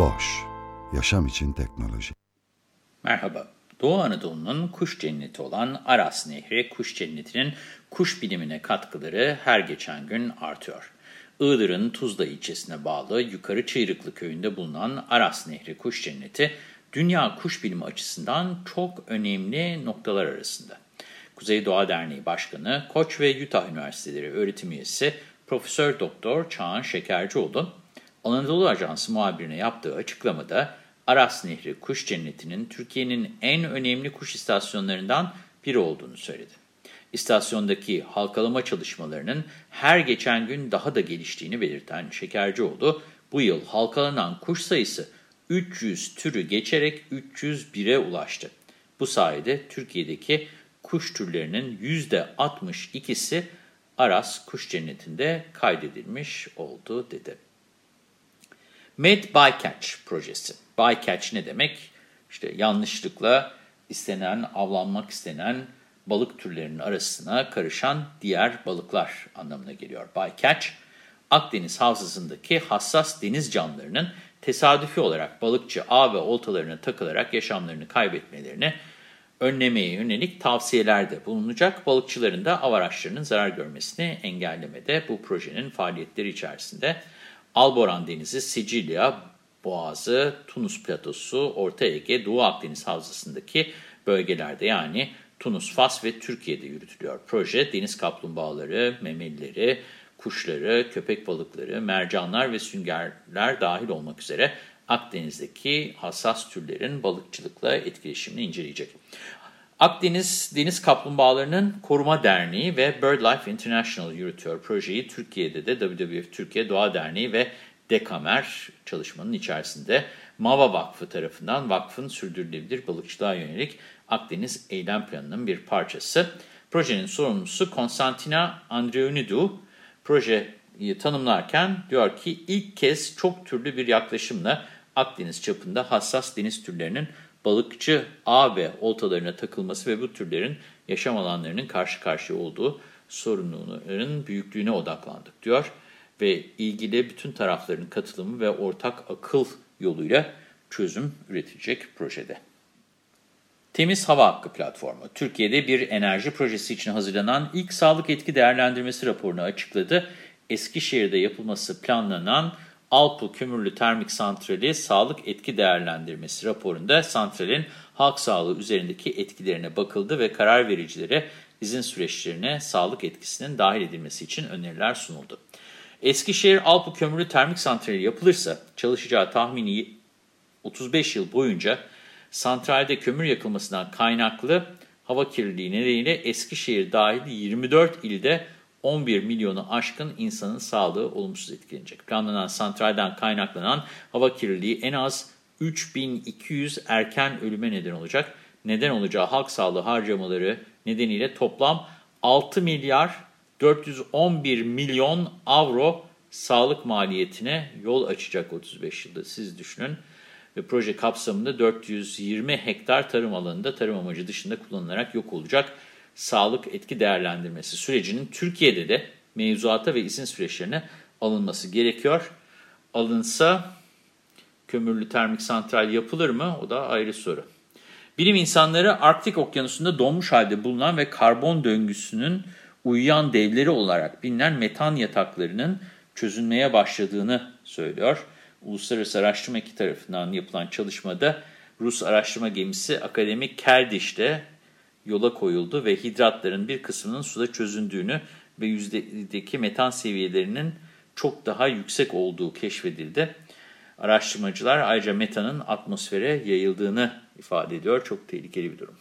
Boş, yaşam için teknoloji. Merhaba. Doğu Anadolu'nun kuş cenneti olan Aras Nehri kuş cennetinin kuş bilimine katkıları her geçen gün artıyor. Iğdır'ın Tuzla ilçesine bağlı Yukarı Çıyrıklı köyünde bulunan Aras Nehri kuş cenneti, dünya kuş bilimi açısından çok önemli noktalar arasında. Kuzey Doğa Derneği Başkanı, Koç ve Utah Üniversiteleri öğretim üyesi Profesör Doktor Çağan Şekercioğlu, Anadolu Ajansı muhabirine yaptığı açıklamada Aras Nehri Kuş Cenneti'nin Türkiye'nin en önemli kuş istasyonlarından biri olduğunu söyledi. İstasyondaki halkalama çalışmalarının her geçen gün daha da geliştiğini belirten Şekercioğlu, bu yıl halkalanan kuş sayısı 300 türü geçerek 301'e ulaştı. Bu sayede Türkiye'deki kuş türlerinin %62'si Aras Kuş Cenneti'nde kaydedilmiş oldu dedi. Med Bycatch projesi. Bycatch ne demek? İşte yanlışlıkla istenen, avlanmak istenen balık türlerinin arasına karışan diğer balıklar anlamına geliyor. Bycatch, Akdeniz havzasındaki hassas deniz canlılarının tesadüfi olarak balıkçı ağ ve oltalarına takılarak yaşamlarını kaybetmelerini önlemeye yönelik tavsiyelerde bulunacak. Balıkçıların da av araçlarının zarar görmesini engellemede bu projenin faaliyetleri içerisinde Alboran Denizi, Sicilya, Boğazı, Tunus Platosu, Orta Ege, Doğu Akdeniz Havzası'ndaki bölgelerde yani Tunus, Fas ve Türkiye'de yürütülüyor. Proje deniz kaplumbağaları, memelileri, kuşları, köpek balıkları, mercanlar ve süngerler dahil olmak üzere Akdeniz'deki hassas türlerin balıkçılıkla etkileşimini inceleyecek. Akdeniz Deniz Kaplumbağalarının Koruma Derneği ve BirdLife International yürütüyor projeyi. Türkiye'de de WWF Türkiye Doğa Derneği ve Dekamer çalışmanın içerisinde MAVA Vakfı tarafından vakfın sürdürülebilir balıkçılığa yönelik Akdeniz Eylem Planı'nın bir parçası. Projenin sorumlusu Konstantina Andreounidou projeyi tanımlarken diyor ki ilk kez çok türlü bir yaklaşımla Akdeniz çapında hassas deniz türlerinin balıkçı ağ ve oltalarına takılması ve bu türlerin yaşam alanlarının karşı karşıya olduğu sorunların büyüklüğüne odaklandık diyor. Ve ilgili bütün tarafların katılımı ve ortak akıl yoluyla çözüm üretilecek projede. Temiz Hava Hakkı Platformu, Türkiye'de bir enerji projesi için hazırlanan ilk sağlık etki değerlendirmesi raporunu açıkladı. Eskişehir'de yapılması planlanan Alpu Kömürlü Termik Santrali Sağlık Etki Değerlendirmesi raporunda santralin halk sağlığı üzerindeki etkilerine bakıldı ve karar vericilere izin süreçlerine sağlık etkisinin dahil edilmesi için öneriler sunuldu. Eskişehir Alpu Kömürlü Termik Santrali yapılırsa çalışacağı tahmini 35 yıl boyunca santralde kömür yakılmasından kaynaklı hava kirliliği nedeniyle Eskişehir dahil 24 ilde 11 milyonu aşkın insanın sağlığı olumsuz etkilenecek. Planlanan santralden kaynaklanan hava kirliliği en az 3200 erken ölüme neden olacak. Neden olacağı halk sağlığı harcamaları nedeniyle toplam 6 milyar 411 milyon avro sağlık maliyetine yol açacak 35 yılda siz düşünün. Ve proje kapsamında 420 hektar tarım alanında tarım amacı dışında kullanılarak yok olacak sağlık etki değerlendirmesi sürecinin Türkiye'de de mevzuata ve izin süreçlerine alınması gerekiyor. Alınsa kömürlü termik santral yapılır mı? O da ayrı soru. Bilim insanları Arktik Okyanusu'nda donmuş halde bulunan ve karbon döngüsünün uyuyan devleri olarak bilinen metan yataklarının çözülmeye başladığını söylüyor. Uluslararası Araştırma Eki tarafından yapılan çalışmada Rus araştırma gemisi Akademik Kerdiş'te yola koyuldu ve hidratların bir kısmının suda çözündüğünü ve yüzdedeki metan seviyelerinin çok daha yüksek olduğu keşfedildi. Araştırmacılar ayrıca metanın atmosfere yayıldığını ifade ediyor. Çok tehlikeli bir durum.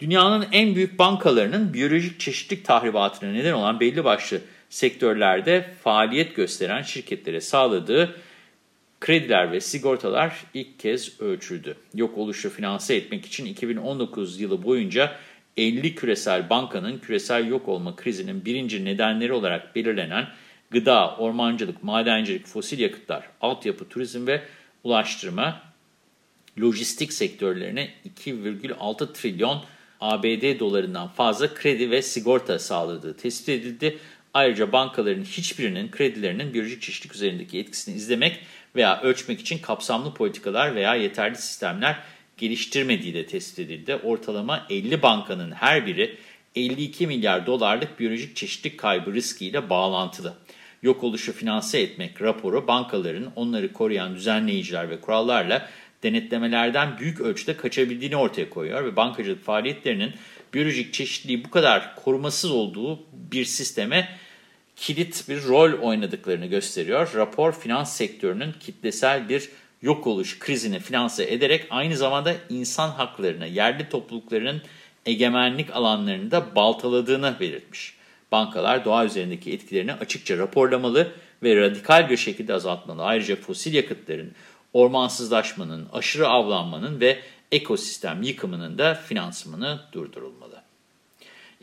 Dünyanın en büyük bankalarının biyolojik çeşitlilik tahribatına neden olan belli başlı sektörlerde faaliyet gösteren şirketlere sağladığı krediler ve sigortalar ilk kez ölçüldü. Yok oluşu finanse etmek için 2019 yılı boyunca 50 küresel bankanın küresel yok olma krizinin birinci nedenleri olarak belirlenen gıda, ormancılık, madencilik, fosil yakıtlar, altyapı, turizm ve ulaştırma, lojistik sektörlerine 2,6 trilyon ABD dolarından fazla kredi ve sigorta sağladığı tespit edildi. Ayrıca bankaların hiçbirinin kredilerinin biyolojik çeşitlilik üzerindeki etkisini izlemek veya ölçmek için kapsamlı politikalar veya yeterli sistemler geliştirmediği de tespit edildi. Ortalama 50 bankanın her biri 52 milyar dolarlık biyolojik çeşitlilik kaybı riskiyle bağlantılı. Yok oluşu finanse etmek raporu bankaların onları koruyan düzenleyiciler ve kurallarla denetlemelerden büyük ölçüde kaçabildiğini ortaya koyuyor ve bankacılık faaliyetlerinin biyolojik çeşitliliği bu kadar korumasız olduğu bir sisteme kilit bir rol oynadıklarını gösteriyor. Rapor finans sektörünün kitlesel bir yok oluş krizini finanse ederek aynı zamanda insan haklarını, yerli topluluklarının egemenlik alanlarını da baltaladığını belirtmiş. Bankalar doğa üzerindeki etkilerini açıkça raporlamalı ve radikal bir şekilde azaltmalı. Ayrıca fosil yakıtların, ormansızlaşmanın, aşırı avlanmanın ve ekosistem yıkımının da finansmanı durdurulmalı.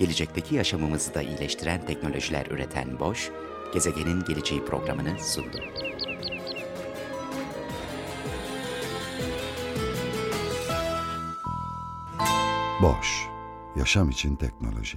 gelecekteki yaşamımızı da iyileştiren teknolojiler üreten Boş, Gezegenin Geleceği programını sundu. Boş, yaşam için teknoloji.